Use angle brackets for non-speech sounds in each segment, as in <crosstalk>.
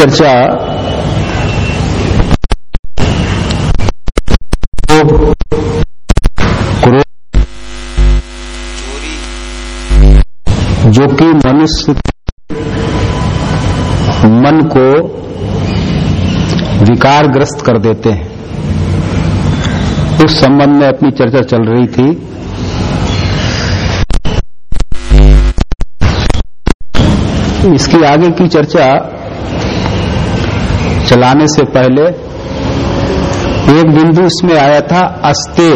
चर्चा क्रोध जो कि मनुष्य मन को विकारग्रस्त कर देते हैं। उस संबंध में अपनी चर्चा चल रही थी। इसकी आगे की चर्चा चलाने से पहले एक बिंदु इसमें आया था, अस्ते।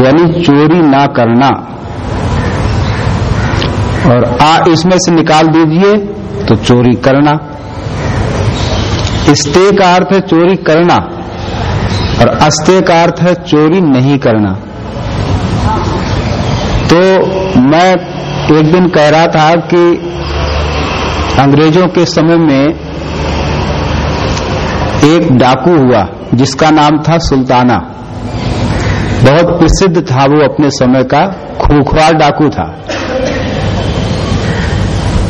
यानी चोरी ना करना। और आ इसमें से निकाल दीजिए तो चोरी करना। स्ते का अर्थ है चोरी करना, और अस्ते का अर्थ है चोरी नहीं करना। तो मैं एक दिन कह रहा था कि अंग्रेज़ों के समय में एक डाकू हुआ, जिसका नाम था सुल्ताना। बहुत प्रसिद्ध था वो अपने समय का खूखवार डाकू था।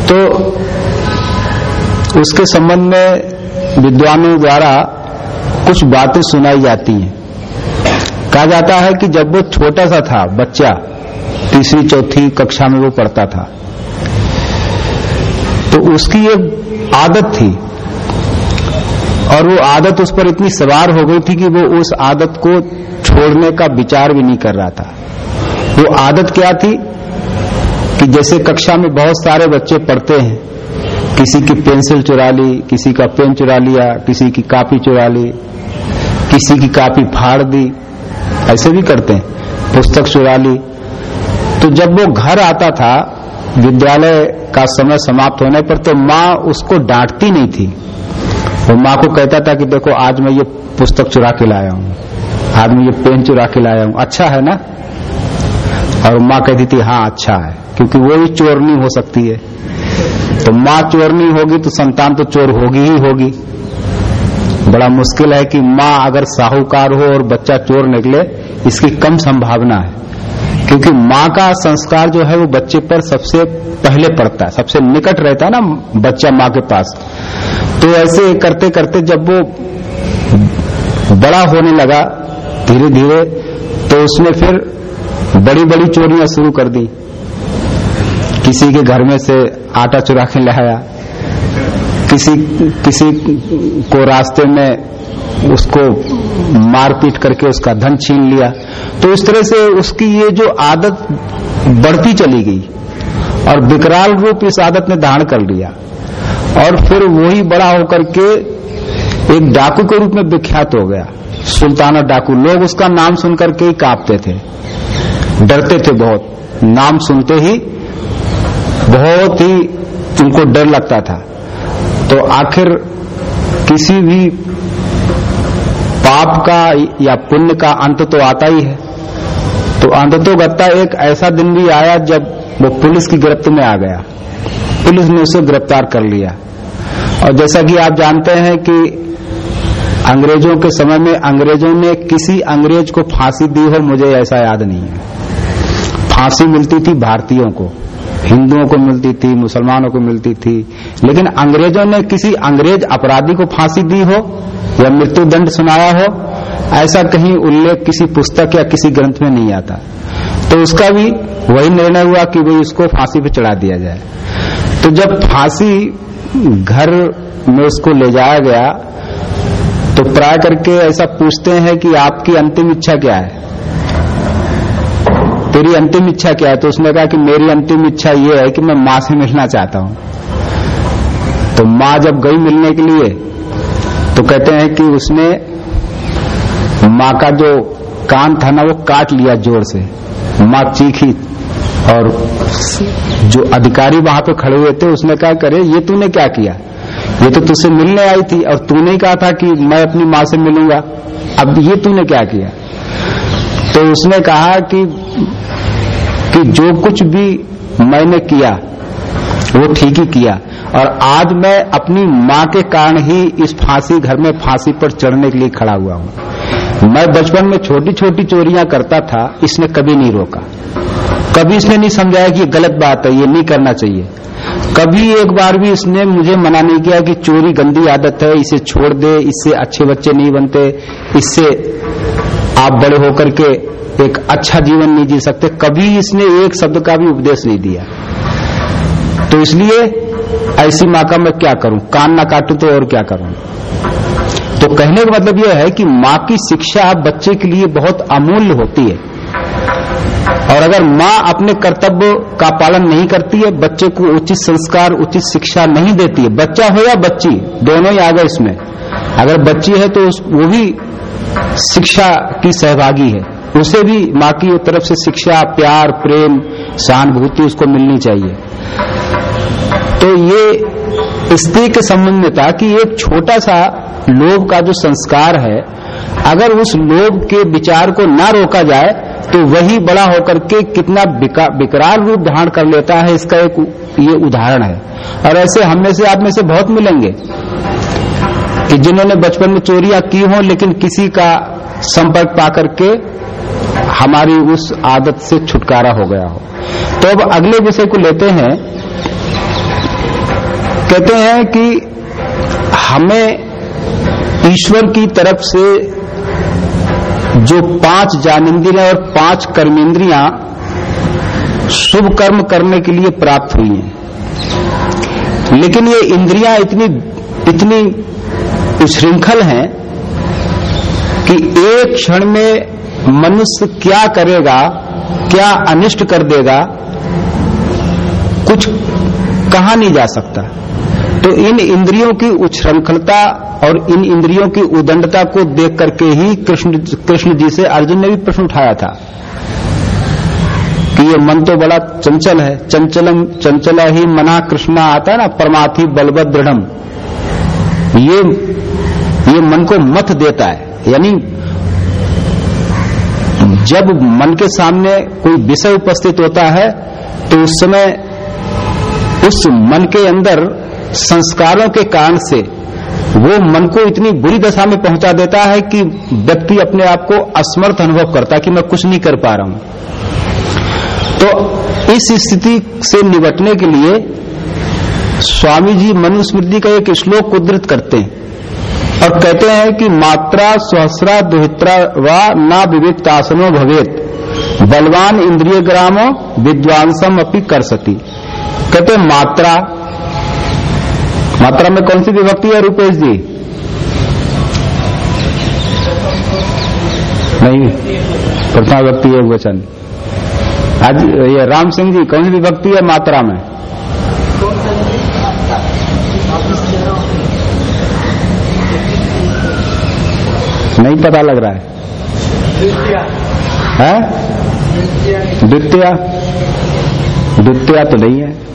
तो उसके संबंध में विद्वानों द्वारा कुछ बातें सुनाई जाती हैं। कहा जाता है कि जब वो छोटा सा था, बच्चा, तीसरी, चौथी कक्षा में वो पढ़ता था। तो उसकी एक आदत थी। और वो आदत उस पर इतनी सवार हो गई थी कि वो उस आदत को छोड़ने का विचार भी नहीं कर रहा था। वो आदत क्या थी कि जैसे कक्षा में बहुत सारे बच्चे पढ़ते हैं, किसी की पेंसिल चुरा ली, किसी का पेन चुरा लिया, किसी की कापी चुरा ली, किसी की कापी फाड़ दी, ऐसे भी करते हैं, पुस्तक चुरा ली। तो जब वो घर आता था विद्यालय का समय समाप्त होने पर तो माँ उसको डांटती नहीं थी। वो माँ को कहता था कि देखो, आज मैं ये पुस्तक चुरा के लाया हूँ। आज मैं ये पेन चुरा के लाया हूँ। अच्छा है ना? और माँ कहती थी हाँ अच्छा है, क्योंकि वो चोर नहीं हो सकती है। तो माँ चोर नहीं होगी तो संतान तो चोर होगी ही होगी। बड़ा मुश्किल है कि माँ अगर साहूकार हो और बच्चा चोर निकले, इसकी कम संभावना है। क्योंकि माँ का संस्कार जो है वो बच्चे पर सबसे पहले पड़ता है, सबसे निकट रहता है ना बच्चा माँ के पास। तो ऐसे करते करते जब वो बड़ा होने लगा धीरे धीरे तो उसने फिर बड़ी बड़ी चोरियाँ शुरू कर दी। किसी के घर में से आटा चुरा के लाया, किसी किसी को रास्ते में उसको मारपीट करके उसका धन छीन लिया। तो इस तरह से उसकी ये जो आदत बढ़ती चली गई और विकराल रूप इस आदत ने धारण कर लिया। और फिर वही बड़ा होकर के एक डाकू के रूप में विख्यात हो गया। सुल्ताना डाकू। लोग उसका नाम सुनकर के ही कांपते थे। डरते थे बहुत। नाम सुनते ही बहुत ही उनको डर लगता था। तो आखिर किसी भी पाप का या पुण्य का अंत तो आता ही है। तो अंत तो गत्ता एक ऐसा दिन भी आया जब वो पुलिस की गिरफ्त में आ गया। पुलिस ने उसे गिरफ़्तार कर लिया। और जैसा कि आप जानते हैं कि अंग्रेज़ों के समय में अंग्रेज़ों ने किसी अंग्रेज़ को फांसी दी हो, मुझे ऐसा याद नहीं है। फांसी मिलती थी भारतीयों को। हिंदुओं को मिलती थी, मुसलमानों को मिलती थी। लेकिन अंग्रेज़ों ने किसी अंग्रेज़ अपराधी को फांसी दी हो या मृत्यु दंड सुनाया हो, ऐसा कहीं उल्लेख किसी पुस्तक या किसी ग्रंथ में नहीं आता। तो उसका भी वही निर्णय हुआ कि वही उसको फांसी पे चढ़ा दिया जाए। तो जब फांसी घर में उसको ले जाया गया तो प्राय करके ऐसा पूछते हैं कि आपकी अंतिम इच्छा क्या है? तेरी अंतिम इच्छा क्या है? तो उसने कहा कि मेरी अंतिम इच्छा ये है कि मैं माँ से मिलना चाहता हूँ। तो माँ जब गई मिलने के लिए तो कहते हैं कि उसने माँ का जो कान था ना, वो काट लिया ज़ोर से। माँ चीखी और जो अधिकारी वहाँ पे खड़े हुए थे, उसने कहा, करे, ये तूने क्या किया? ये तो तुझसे मिलने आई थी और तूने कहा था कि मैं अपनी माँ से मिलूँगा। अब ये तूने क्या किया? तो उसने कहा कि कि जो कुछ भी मैंने किया, वो ठीक ही किया। और आज मैं अपनी माँ के कारण ही इस फांसी घर में फांसी पर चढ़ने के लिए खड़ा हुआ हूँ। मैं बचपन में छोटी छोटी चोरियाँ करता था, इसने कभी नहीं रोका। कभी इसने नहीं समझाया कि गलत बात है, ये नहीं करना चाहिए। कभी एक बार भी इसने मुझे मना नहीं किया कि चोरी गंदी आदत है, इसे छोड़ दे, इससे अच्छे बच्चे नहीं बनते, इससे आप बड़े होकर के एक अच्छा जीवन नहीं जी सकते। कभी इसने एक शब्द का भी उपदेश नहीं दिया। तो इसलिए ऐसी माँ का मैं क्या करूँ? कान ना काटू तो और क्या करूँ? तो कहने का मतलब यह है कि माँ की शिक्षा बच्चे के लिए बहुत अमूल्य होती है। और अगर माँ अपने कर्तव्य का पालन नहीं करती है, बच्चे को उचित संस्कार, उचित शिक्षा नहीं देती है। बच्चा हो या बच्ची, दोनों ही आ गए इसमें। अगर बच्ची है तो वो भी शिक्षा की सहभागी है। उसे भी माँ की तरफ़ से शिक्षा, प्यार, प्रेम, सहानुभूति उसको मिलनी चाहिए। तो ये स्त्री के संबंध में था कि एक छोटा सा लोभ का जो संस्कार है, अगर उस लोभ के विचार को ना रोका जाए तो वही बड़ा होकर के कितना विकराल रूप धारण कर लेता है, इसका एक ये उदाहरण है। और ऐसे हम में से, आप में से बहुत मिलेंगे। कि जिन्होंने बचपन में चोरियाँ की हों, लेकिन किसी का संपर्क पा करके हमारी उस आदत से छुटकारा हो गया हो। तो अब अगले विषय को लेते हैं। कहते हैं कि हमें ईश्वर की तरफ़ से जो पाँच ज्ञानेन्द्रियाँ और पाँच कर्मेंद्रियाँ शुभ कर्म करने के लिए प्राप्त हुई हैं। लेकिन ये इंद्रियाँ इतनी इतनी उश्रृंखल हैं कि एक क्षण में मनुष्य क्या करेगा, क्या अनिष्ट कर देगा, कुछ कहा नहीं जा सकता। तो इन इंद्रियों की उच्छृंखलता और इन इंद्रियों की उदंडता को देख करके ही कृष्ण कृष्ण जी से अर्जुन ने भी प्रश्न उठाया था कि ये मन तो बड़ा चंचल है। चंचलम, चंचला ही मना कृष्णा आता है ना परमाथी बलबत दृढ़ ये ये मन को मत देता है। यानी, जब मन के सामने कोई विषय उपस्थित होता है तो उस समय उस मन के अंदर संस्कारों के कारण से वो मन को इतनी बुरी दशा में पहुँचा देता है कि व्यक्ति अपने आप को असमर्थ अनुभव करता है कि मैं कुछ नहीं कर पा रहा हूँ। तो इस स्थिति से निपटने के लिए स्वामी जी मनुस्मृति का एक श्लोक उद्धृत करते हैं और कहते हैं कि मात्रा सहस्रा दुहित्रा व न विवेकतासनो भवेत। बलवान इंद्रिय ग्रामो विद्वांसम अपनी कर सती। कहते मात्रा। मात्रा में कौन सी विभक्ति है, रूपेश जी? नहीं, प्रथमा व्यक्ति है वचन। आज ये राम सिंह जी, कौन सी विभक्ति है मात्रा में? नहीं पता लग रहा है। है? द्वितीय। द्वितीय तो नहीं है।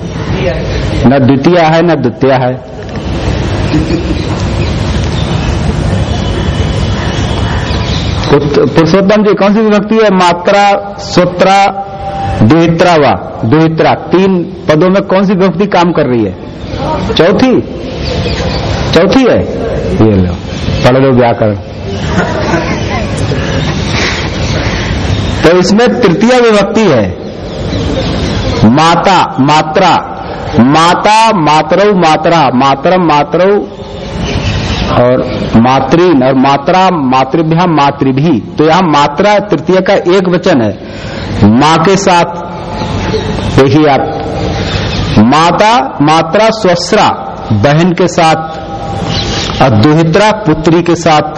न द्वितीय है, न द्वितीय है। पुरुषोत्तम जी कौन सी विभक्ति है? मात्रा, सोत्रा दुहित्रा व दुहित्रा तीन पदों में कौन सी विभक्ति काम कर रही है? चौथी। चौथी है? ये लो, पढ़ लो व्याकरण। <laughs> तो इसमें तृतीय विभक्ति है। माता, मात्रा। माता मातरव मात्रा। मातरम मातरव और मातृन और मात्रा, मातृभ्या, मातृभी। तो यहाँ मात्रा तृतीय का एक वचन है। माँ के साथ देखिए आप माता, मात्रा, स्वस्रा। बहन के साथ और दुहित्रा, पुत्री के साथ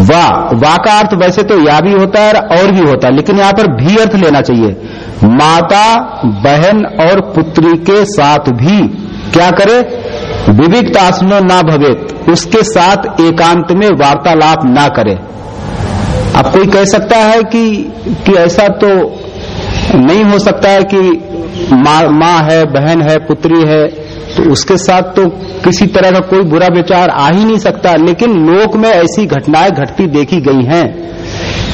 वा वा का अर्थ वैसे तो या भी होता है और भी होता है, लेकिन यहाँ पर भी अर्थ लेना चाहिए। माता, बहन और पुत्री के साथ भी क्या करे? विविध आसनो ना भवेत उसके साथ एकांत में वार्तालाप ना करे। अब कोई कह सकता है कि कि ऐसा तो नहीं हो सकता है कि माँ, मा है, बहन है, पुत्री है तो उसके साथ तो किसी तरह का कोई बुरा विचार आ ही नहीं सकता, लेकिन लोक में ऐसी घटनाएँ घटती देखी गई हैं।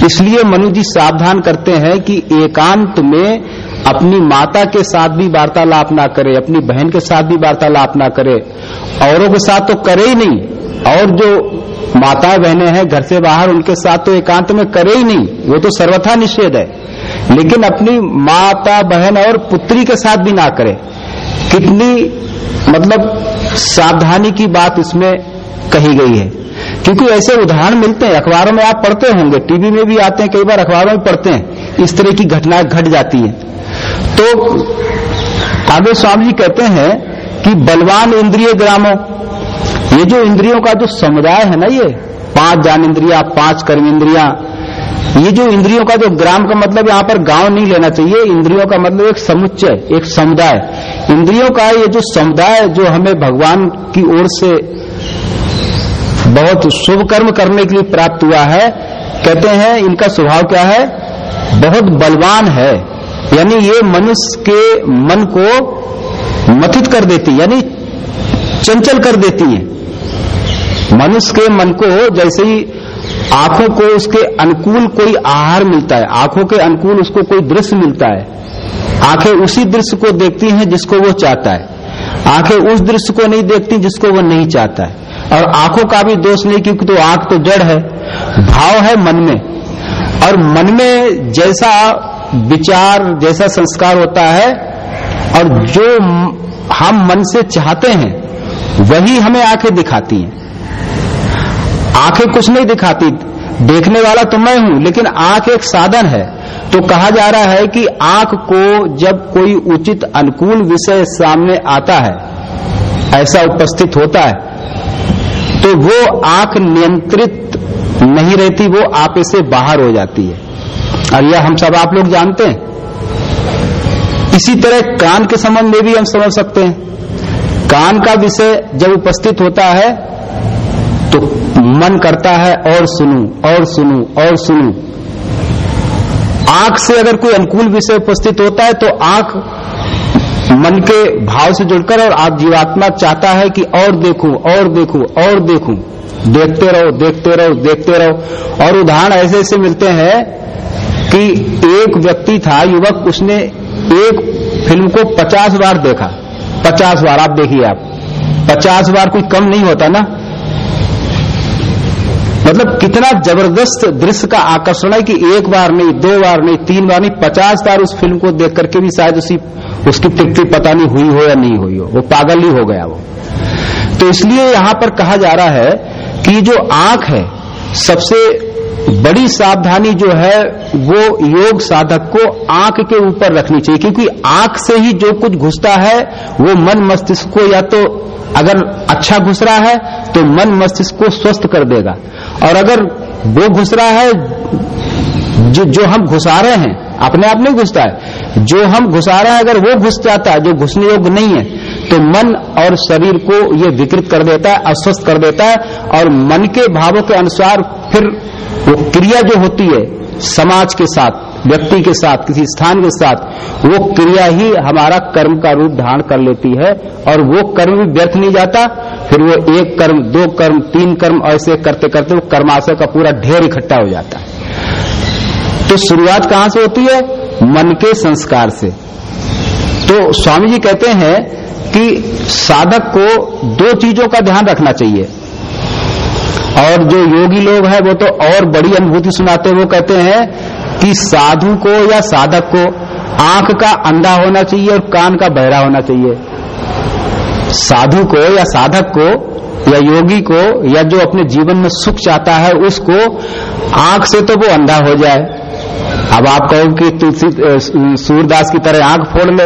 इसलिए मनु जी सावधान करते हैं कि एकांत में अपनी माता के साथ भी वार्तालाप ना करे, अपनी बहन के साथ भी वार्तालाप ना करे। औरों के साथ तो करे ही नहीं। और जो माता बहनें हैं घर से बाहर, उनके साथ तो एकांत में करे ही नहीं। वो तो सर्वथा निषेध है। लेकिन अपनी माता, बहन और पुत्री के साथ भी ना करे। कितनी मतलब सावधानी की बात इसमें कही गई है। क्योंकि ऐसे उदाहरण मिलते हैं, अखबारों में आप पढ़ते होंगे, टीवी में भी आते हैं, कई बार अखबारों में पढ़ते हैं, इस तरह की घटनाएँ घट जाती है। तो आगे स्वामी जी कहते हैं कि बलवान इंद्रिय ग्रामों, ये जो इंद्रियों का जो समुदाय है ना ये, पाँच जान इंद्रिया, पाँच कर्म इंद्रिया ये जो इंद्रियों का जो ग्राम का मतलब यहाँ पर गाँव नहीं लेना चाहिए, इंद्रियों का मतलब एक समुच्चय, एक समुदाय। इंद्रियों का ये जो समुदाय जो हमें भगवान की ओर से बहुत शुभ कर्म करने के लिए प्राप्त हुआ है, कहते हैं, इनका स्वभाव क्या है? बहुत बलवान है। यानी ये मनुष्य के मन को मथित कर देती, यानी चंचल कर देती है। मनुष्य के मन को जैसे ही आँखों को उसके अनुकूल कोई आहार मिलता है, आँखों के अनुकूल उसको कोई दृश्य मिलता है। आँखें उसी दृश्य को देखती हैं जिसको वो चाहता है। आँखें उस दृश्य को नहीं देखती जिसको वो नहीं चाहता है। और आँखों का भी दोष नहीं क्योंकि तो आँख तो जड़ है, भाव है मन में। और मन में जैसा विचार, जैसा संस्कार होता है, और जो हम मन से चाहते हैं, वही हमें आँखें दिखाती हैं। आँखें कुछ नहीं दिखाती, देखने वाला तो मैं हूँ, लेकिन आँख एक साधन है। तो कहा जा रहा है कि आँख को जब कोई उचित अनुकूल विषय सामने आता है, ऐसा उपस्थित होता है तो वो आँख नियंत्रित नहीं रहती, वो आप से बाहर हो जाती है। और यह हम सब आप लोग जानते हैं। इसी तरह कान के संबंध में भी हम समझ सकते हैं। कान का विषय जब उपस्थित होता है तो मन करता है और सुनू और सुनू और सुनू। आँख से अगर कोई अनुकूल विषय उपस्थित होता है तो आँख मन के भाव से जुड़कर और आप जीवात्मा चाहता है कि और देखूँ और देखूँ और देखूँ। देखते रहो देखते रहो देखते रहो। और उदाहरण ऐसे ऐसे मिलते हैं कि एक व्यक्ति था, युवक, उसने एक फ़िल्म को पचास बार देखा। पचास बार, आप देखिए आप। पचास बार कोई कम नहीं होता ना? मतलब कितना ज़बरदस्त दृश्य का आकर्षण है कि एक बार नहीं, दो बार नहीं, तीन बार नहीं, पचास बार उस फ़िल्म को देख करके भी शायद उसी, उसकी तृप्ति पता नहीं हुई हो या नहीं हुई हो। वो पागल ही हो गया वो। तो इसलिए यहाँ पर कहा जा रहा है कि जो आँख है, सबसे बड़ी सावधानी जो है, वो योग साधक को आँख के ऊपर रखनी चाहिए। क्योंकि आँख से ही जो कुछ घुसता है, वो मन मस्तिष्क को या तो अगर अच्छा घुस रहा है तो मन मस्तिष्क को स्वस्थ कर देगा। और अगर वो घुस रहा है, जो जो हम घुसा रहे हैं, अपने आप नहीं घुसता है। जो हम घुसा रहे हैं, अगर वो घुस जाता है, जो घुसने योग्य नहीं है तो मन और शरीर को ये विकृत कर देता है, अस्वस्थ कर देता है, और मन के भावों के अनुसार फिर वो क्रिया जो होती है, समाज के साथ, व्यक्ति के साथ, किसी स्थान के साथ, वो क्रिया ही हमारा कर्म का रूप धारण कर लेती है, और वो कर्म भी व्यर्थ नहीं जाता फिर वो एक कर्म, दो कर्म, तीन कर्म ऐसे करते करते वो कर्माशय का पूरा ढेर इकट्ठा हो जाता है। तो शुरुआत कहाँ से होती है? मन के संस्कार से। तो स्वामी जी कहते हैं कि साधक को दो चीज़ों का ध्यान रखना चाहिए। और जो योगी लोग हैं, वो तो और बड़ी अनुभूति सुनाते वो कहते हैं कि साधु को या साधक को आँख का अंधा होना चाहिए और कान का बहरा होना चाहिए। साधु को या साधक को या योगी को या जो अपने जीवन में सुख चाहता है उसको आँख से तो वो अंधा हो जाए। अब आप कहो कि तुलसी सूरदास की तरह आँख फोड़ ले।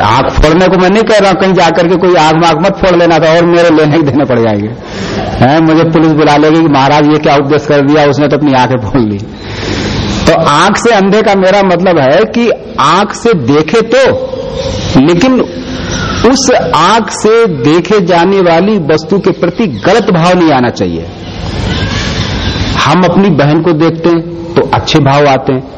आँख फोड़ने को मैं नहीं कह रहा कहीं जाकर के कोई आग माग मत फोड़ लेना था और मेरे लेने ही देने पड़ जाएँगे। है, मुझे पुलिस बुला लेगी कि महाराज ये क्या उपदेश कर दिया, उसने तो अपनी आँखें फोड़ ली। तो आँख से अंधे का मेरा मतलब है कि आँख से देखे तो लेकिन उस आँख से देखे जाने वाली वस्तु के प्रति गलत भाव नहीं आना चाहिए। हम अपनी बहन को देखते हैं तो अच्छे भाव आते हैं।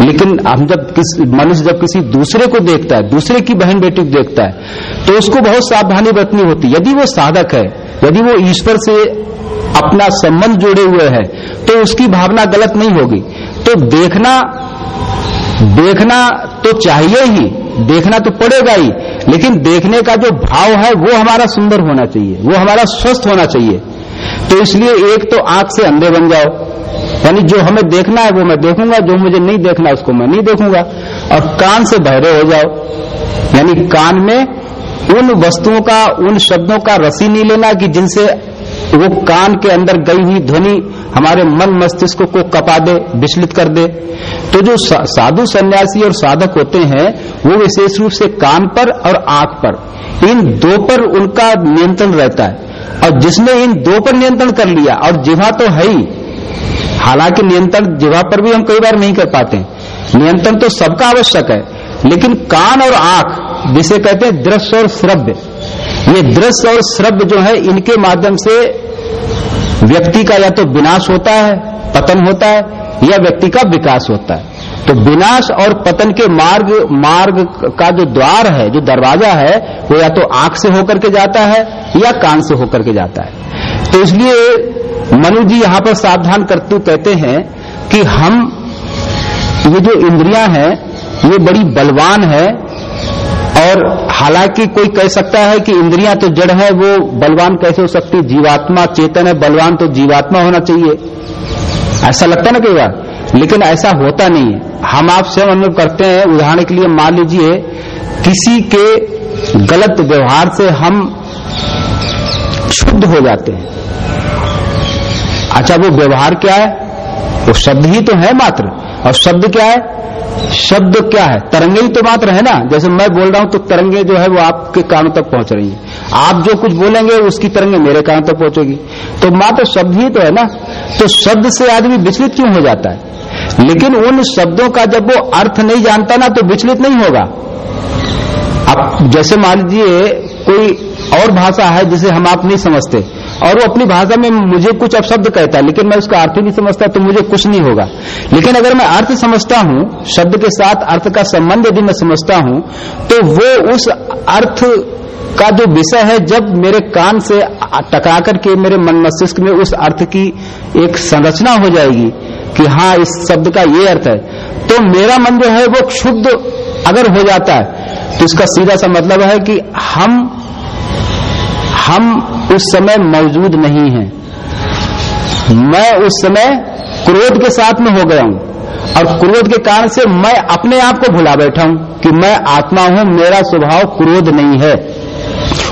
लेकिन हम जब किस, मनुष्य जब किसी दूसरे को देखता है, दूसरे की बहन बेटी को देखता है तो उसको बहुत सावधानी बरतनी होती है। यदि वो साधक है, यदि वो ईश्वर से अपना संबंध जोड़े हुए है तो उसकी भावना गलत नहीं होगी। तो देखना देखना तो चाहिए ही। देखना तो पड़ेगा ही, लेकिन देखने का जो भाव है वो हमारा सुंदर होना चाहिए, वो हमारा स्वस्थ होना चाहिए। तो इसलिए एक तो आँख से अंधे बन जाओ, यानी जो हमें देखना है वो मैं देखूँगा, जो मुझे नहीं देखना उसको मैं नहीं देखूँगा, और कान से बहरे हो जाओ। यानी कान में उन वस्तुओं का, उन शब्दों का रसी नहीं लेना कि जिनसे वो कान के अंदर गई हुई ध्वनि हमारे मन मस्तिष्क को कपा दे, विचलित कर दे। तो जो साधु सन्यासी और साधक होते हैं, वो विशेष रूप से कान पर और आँख पर। इन दो पर उनका नियंत्रण रहता है। और जिसने इन दो पर नियंत्रण कर लिया, और जिहा तो है ही। हालाँकि नियंत्रण जिहा पर भी हम कई बार नहीं कर पाते नियंत्रण तो सबका आवश्यक है, लेकिन कान और आँख, जिसे कहते हैं दृश्य और श्रव्य। ये दृश्य और श्रव्य जो है, इनके माध्यम से व्यक्ति का या तो विनाश होता है, पतन होता है, या व्यक्ति का विकास होता है। तो विनाश और पतन के मार्ग मार्ग का जो द्वार है, जो दरवाज़ा है, वो या तो आँख से होकर के जाता है, या कान से होकर के जाता है। तो इसलिए मनु जी यहाँ पर सावधान करते कहते हैं कि हम, ये जो इंद्रियाँ हैं, ये बड़ी बलवान है और हालाँकि कोई कह सकता है कि इंद्रियाँ तो जड़ है, वो बलवान कैसे हो सकती? जीवात्मा चेतन है, बलवान तो जीवात्मा होना चाहिए। ऐसा लगता ना कई बार? लेकिन ऐसा होता नहीं है। हम आपसे अनुभव करते हैं, उदाहरण के लिए मान लीजिए, किसी के गलत व्यवहार से हम शुद्ध हो जाते हैं। अच्छा वो व्यवहार क्या है? वो शब्द ही तो है मात्र। और शब्द क्या है? शब्द क्या है? तरंगे ही तो मात्र है ना। जैसे मैं बोल रहा हूँ तो तरंगे जो है वो आपके कानों तक पहुँच रही है। आप जो कुछ बोलेंगे, उसकी तरंगे मेरे कानों तक पहुंचेगी। तो मात्र शब्द ही तो है ना। तो शब्द से आदमी विचलित क्यों हो जाता है? लेकिन उन शब्दों का जब वो अर्थ नहीं जानता ना तो विचलित नहीं होगा। अब जैसे मान लीजिए, कोई और भाषा है जिसे हम आप नहीं समझते। और वो अपनी भाषा में मुझे कुछ अपशब्द कहता है, लेकिन मैं उसका अर्थ ही नहीं समझता तो मुझे कुछ नहीं होगा। लेकिन अगर मैं अर्थ समझता हूँ, शब्द के साथ अर्थ का संबंध यदि मैं समझता हूँ तो वो उस अर्थ का जो विषय है, जब मेरे कान से टकरा करके मेरे मन मस्तिष्क में उस अर्थ की एक संरचना हो जाएगी कि हाँ इस शब्द का ये अर्थ है तो मेरा मन जो है वो क्षुब्ध अगर हो जाता है तो इसका सीधा सा मतलब है कि हम हम उस समय मौजूद नहीं है। मैं उस समय क्रोध के साथ में हो गया हूँ। और क्रोध के कारण से मैं अपने आप को भुला बैठा हूँ कि मैं आत्मा हूँ, मेरा स्वभाव क्रोध नहीं है।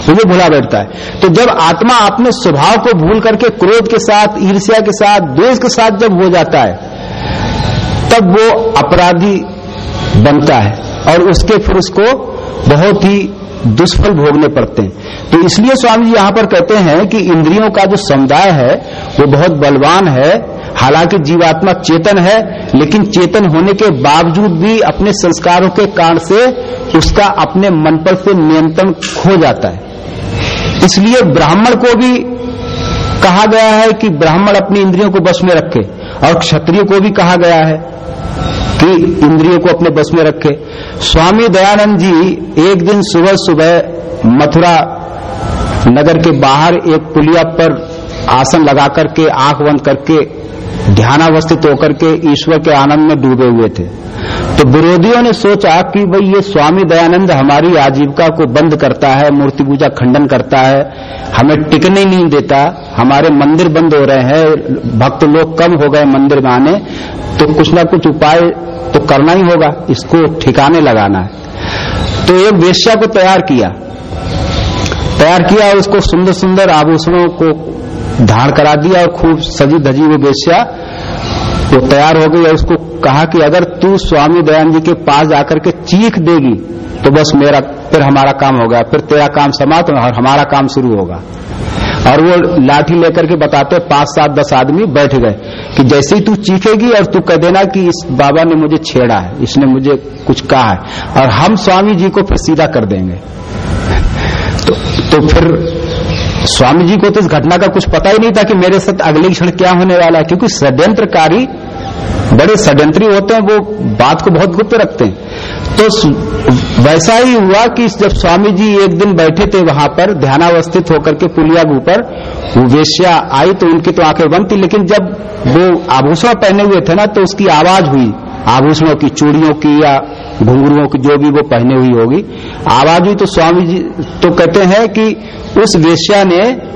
मुझे भुला बैठता है। तो जब आत्मा अपने स्वभाव को भूल करके क्रोध के साथ, ईर्ष्या के साथ, द्वेष के साथ जब हो जाता है, तब वो अपराधी बनता है। और उसके फिर उसको बहुत ही दुष्फल भोगने पड़ते हैं। तो इसलिए स्वामी जी यहाँ पर कहते हैं कि इंद्रियों का जो समुदाय है, वो बहुत बलवान है, हालाँकि जीवात्मा चेतन है, लेकिन चेतन होने के बावजूद भी अपने संस्कारों के कारण से उसका अपने मन पर से नियंत्रण खो जाता है। इसलिए ब्राह्मण को भी कहा गया है कि ब्राह्मण अपनी इंद्रियों को बस में रखे और क्षत्रिय को भी कहा गया है कि इंद्रियों को अपने बस में रखे। स्वामी दयानंद जी एक दिन सुबह सुबह मथुरा नगर के बाहर एक पुलिया पर आसन लगा करके, आँख बंद करके, ध्यानावस्थित होकर के ईश्वर के आनंद में डूबे हुए थे। तो विरोधियों ने सोचा कि भाई ये स्वामी दयानंद हमारी आजीविका को बंद करता है, मूर्ति पूजा खंडन करता है, हमें टिकने नहीं देता, हमारे मंदिर बंद हो रहे हैं, भक्त लोग कम हो गए मंदिर में आने तो कुछ ना कुछ उपाय तो करना ही होगा, इसको ठिकाने लगाना है। तो एक वेश्या को तैयार किया। तैयार किया उसको सुंदर सुंदर आभूषणों को धारण करा दिया और खूब सजी धजी वो बेस्या वो तैयार हो गई और उसको कहा कि अगर तू स्वामी दयानंद जी के पास जाकर के चीख देगी तो बस मेरा फिर हमारा काम होगा फिर तेरा काम समाप्त और हमारा काम शुरू होगा। और वो लाठी लेकर के बताते पाँच सात दस आदमी बैठ गए कि जैसे ही तू चीखेगी और तू कह देना कि इस बाबा ने मुझे छेड़ा है इसने मुझे कुछ कहा है और हम स्वामी जी को फिर सीधा कर देंगे। तो, तो फिर स्वामी जी को तो इस घटना का कुछ पता ही नहीं था कि मेरे साथ अगले क्षण क्या होने वाला है, क्योंकि षड्यंत्रकारी बड़े षड्यंत्री होते हैं, वो बात को बहुत गुप्त रखते हैं। तो वैसा ही हुआ कि जब स्वामी जी एक दिन बैठे थे वहाँ पर, ध्यानावस्थित होकर के पुलिया के ऊपर वेश्या आई तो उनकी तो आँखें बंद थी, लेकिन जब वो आभूषण पहने हुए थे ना तो उसकी आवाज़ हुई, आभूषणों की, चूड़ियों की या घुंघरुओं की जो भी वो पहने हुई होगी। आवाज़ तो स्वामी जी तो कहते हैं कि उस वेश्या ने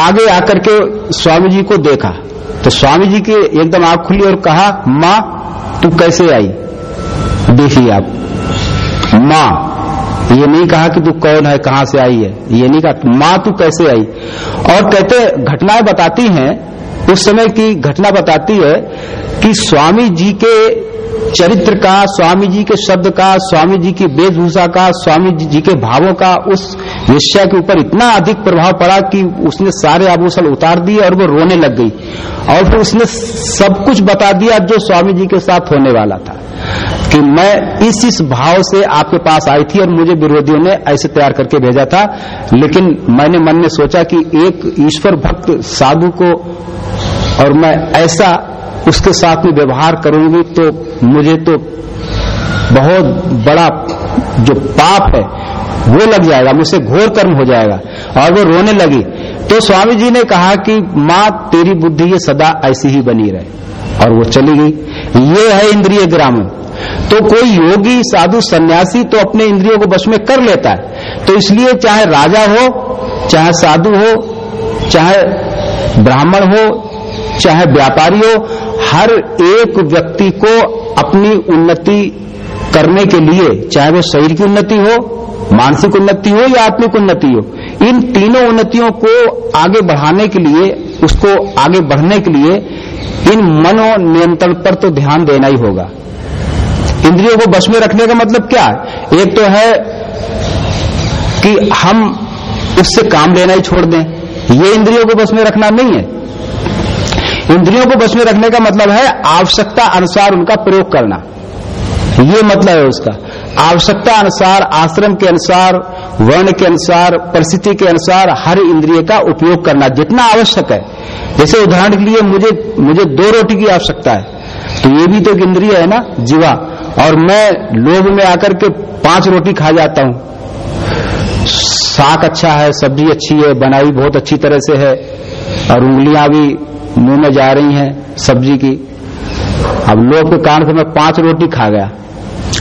आगे आकर के स्वामी जी को देखा। तो स्वामी जी की एकदम आँख खुली और कहा, माँ, तू कैसे आई? देखिए आप। माँ, ये नहीं कहा कि तू कौन है, कहाँ से आई है। ये नहीं कहा, माँ, तू कैसे आई? और कहते, घटनाएँ बताती हैं, उस समय की घटना बताती है कि स्वामी जी के चरित्र का, स्वामी जी के शब्द का, स्वामी जी की वेशभूषा का, स्वामी जी के भावों का, उस विषय के ऊपर इतना अधिक प्रभाव पड़ा कि उसने सारे आभूषण उतार दिए और वो रोने लग गई। और फिर उसने सब कुछ बता दिया जो स्वामी जी के साथ होने वाला था। कि मैं इस इस भाव से आपके पास आई थी और मुझे विरोधियों ने ऐसे तैयार करके भेजा था। लेकिन मैंने मन में सोचा कि एक ईश्वर भक्त साधु को और मैं ऐसा उसके साथ में व्यवहार करूँगी तो मुझे तो बहुत बड़ा जो पाप है, वो लग जाएगा, मुझसे घोर कर्म हो जाएगा। और वो रोने लगी। तो स्वामी जी ने कहा कि, माँ, तेरी बुद्धि ये सदा ऐसी ही बनी रहे। और वो चली गई। ये है इंद्रिय ग्राम। तो कोई योगी, साधु, सन्यासी तो अपने इंद्रियों को बस में कर लेता है। तो इसलिए चाहे राजा हो, चाहे साधु हो, चाहे ब्राह्मण हो, चाहे व्यापारी हो हर एक व्यक्ति को अपनी उन्नति करने के लिए, चाहे वो शरीर की उन्नति हो, मानसिक उन्नति हो या आत्मिक उन्नति हो, इन तीनों उन्नतियों को आगे बढ़ाने के लिए, उसको आगे बढ़ने के लिए इन मनो नियंत्रण पर तो ध्यान देना ही होगा। इंद्रियों को बस में रखने का मतलब क्या? है एक तो है कि हम उससे काम लेना ही छोड़ दें। ये इंद्रियों को बस में रखना नहीं है। इंद्रियों को बस में रखने का मतलब है आवश्यकता अनुसार उनका प्रयोग करना। ये मतलब है उसका। आवश्यकता अनुसार, आश्रम के अनुसार, वर्ण के अनुसार, परिस्थिति के अनुसार हर इंद्रिय का उपयोग करना जितना आवश्यक है। जैसे उदाहरण के लिए मुझे मुझे दो रोटी की आवश्यकता है। तो ये भी तो इंद्रिय है ना, जीवा। और मैं लोभ में आकर के पाँच रोटी खा जाता हूँ। साग अच्छा है, सब्ज़ी अच्छी है, बनाई बहुत अच्छी तरह से है। और उंगलियाँ भी मुँह में जा रही है सब्ज़ी की। अब लोग के कारण से मैं पाँच रोटी खा गया।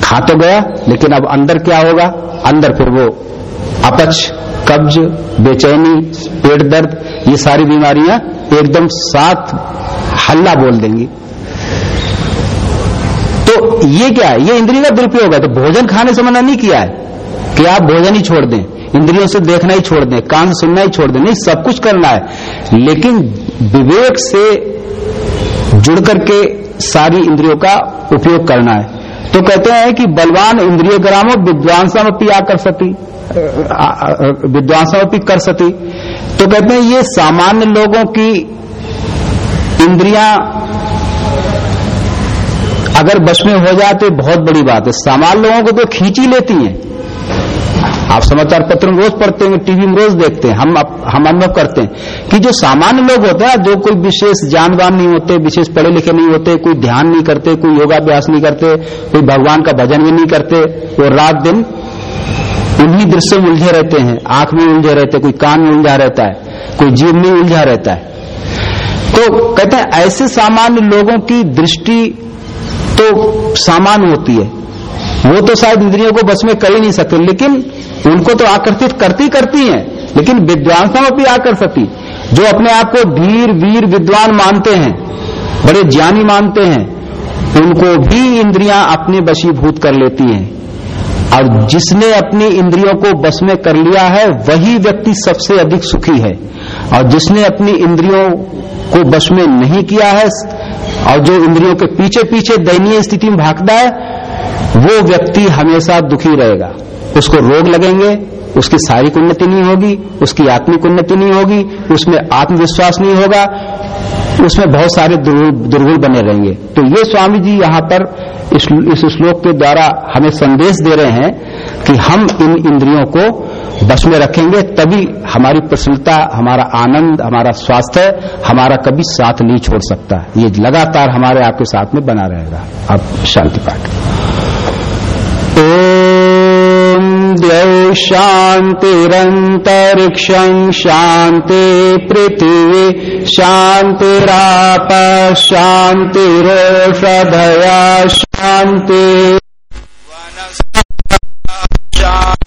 खा तो गया, लेकिन अब अंदर क्या होगा? अंदर फिर वो अपच, कब्ज, बेचैनी, पेट दर्द, ये सारी बीमारियाँ एकदम साथ हल्ला बोल देंगी। तो ये क्या है? ये इंद्रिय का दुरुपयोग है। तो भोजन खाने से मना नहीं किया है कि आप भोजन ही छोड़ दें। इंद्रियों से देखना ही छोड़ दें, कान सुनना ही छोड़ दें, नहीं, सब कुछ करना है। लेकिन विवेक से जुड़ करके सारी इंद्रियों का उपयोग करना है। तो कहते हैं कि बलवान इंद्रिय ग्रामो विद्वांसमपी आकर सती विद्वांसमपी कर सती। तो कहते हैं ये सामान्य लोगों की इंद्रियाँ अगर बश में हो जाए तो बहुत बड़ी बात है। सामान्य लोगों को तो खींची लेती हैं। आप समाचार पत्र में रोज पढ़ते हैं टीवी में रोज देखते हैं, हम हम अनुभव करते हैं कि जो सामान्य लोग होते हैं, जो कोई विशेष जानवान नहीं होते, विशेष पढ़े लिखे नहीं होते, कोई ध्यान नहीं करते, कोई योगाभ्यास नहीं करते, कोई भगवान का भजन भी नहीं करते, वो रात दिन उन्हीं दृश्य में उलझे रहते हैं, आँख में उलझे रहते हैं, कोई कान में उलझा रहता है, कोई जीव में उलझा रहता है। तो कहते हैं, ऐसे सामान्य लोगों की दृष्टि तो सामान्य होती है। वो तो शायद इंद्रियों को बस में कर ही नहीं सकते, लेकिन उनको तो आकर्षित करती करती हैं, लेकिन विद्वांसों भी आकर्षती। जो अपने आप को धीर, वीर, विद्वान मानते हैं, बड़े ज्ञानी मानते हैं, उनको भी इंद्रियाँ अपने बशीभूत कर लेती हैं। और जिसने अपनी इंद्रियों को बस में कर लिया है, वही व्यक्ति सबसे अधिक सुखी है। और जिसने अपनी इंद्रियों को बस में नहीं किया है, और जो इंद्रियों के पीछे पीछे दयनीय स्थिति में भागता है वो व्यक्ति हमेशा दुखी रहेगा। उसको रोग लगेंगे उसकी शारीरिक उन्नति नहीं होगी उसकी आत्मिक उन्नति नहीं होगी उसमें आत्मविश्वास नहीं होगा उसमें बहुत सारे दुर्गुण बने रहेंगे। तो ये स्वामी जी यहाँ पर इस, इस श्लोक के द्वारा हमें संदेश दे रहे हैं कि हम इन इंद्रियों को बस में रखेंगे तभी हमारी प्रसन्नता हमारा आनंद हमारा स्वास्थ्य हमारा कभी साथ नहीं छोड़ सकता। ये लगातार हमारे आपके साथ में बना रहेगा। अब शांति पाठ। द्यौ शान्तिरन्तरिक्षम् शान्ति पृथिवी शान्तिराप शान्तिरोषधया शान्ति।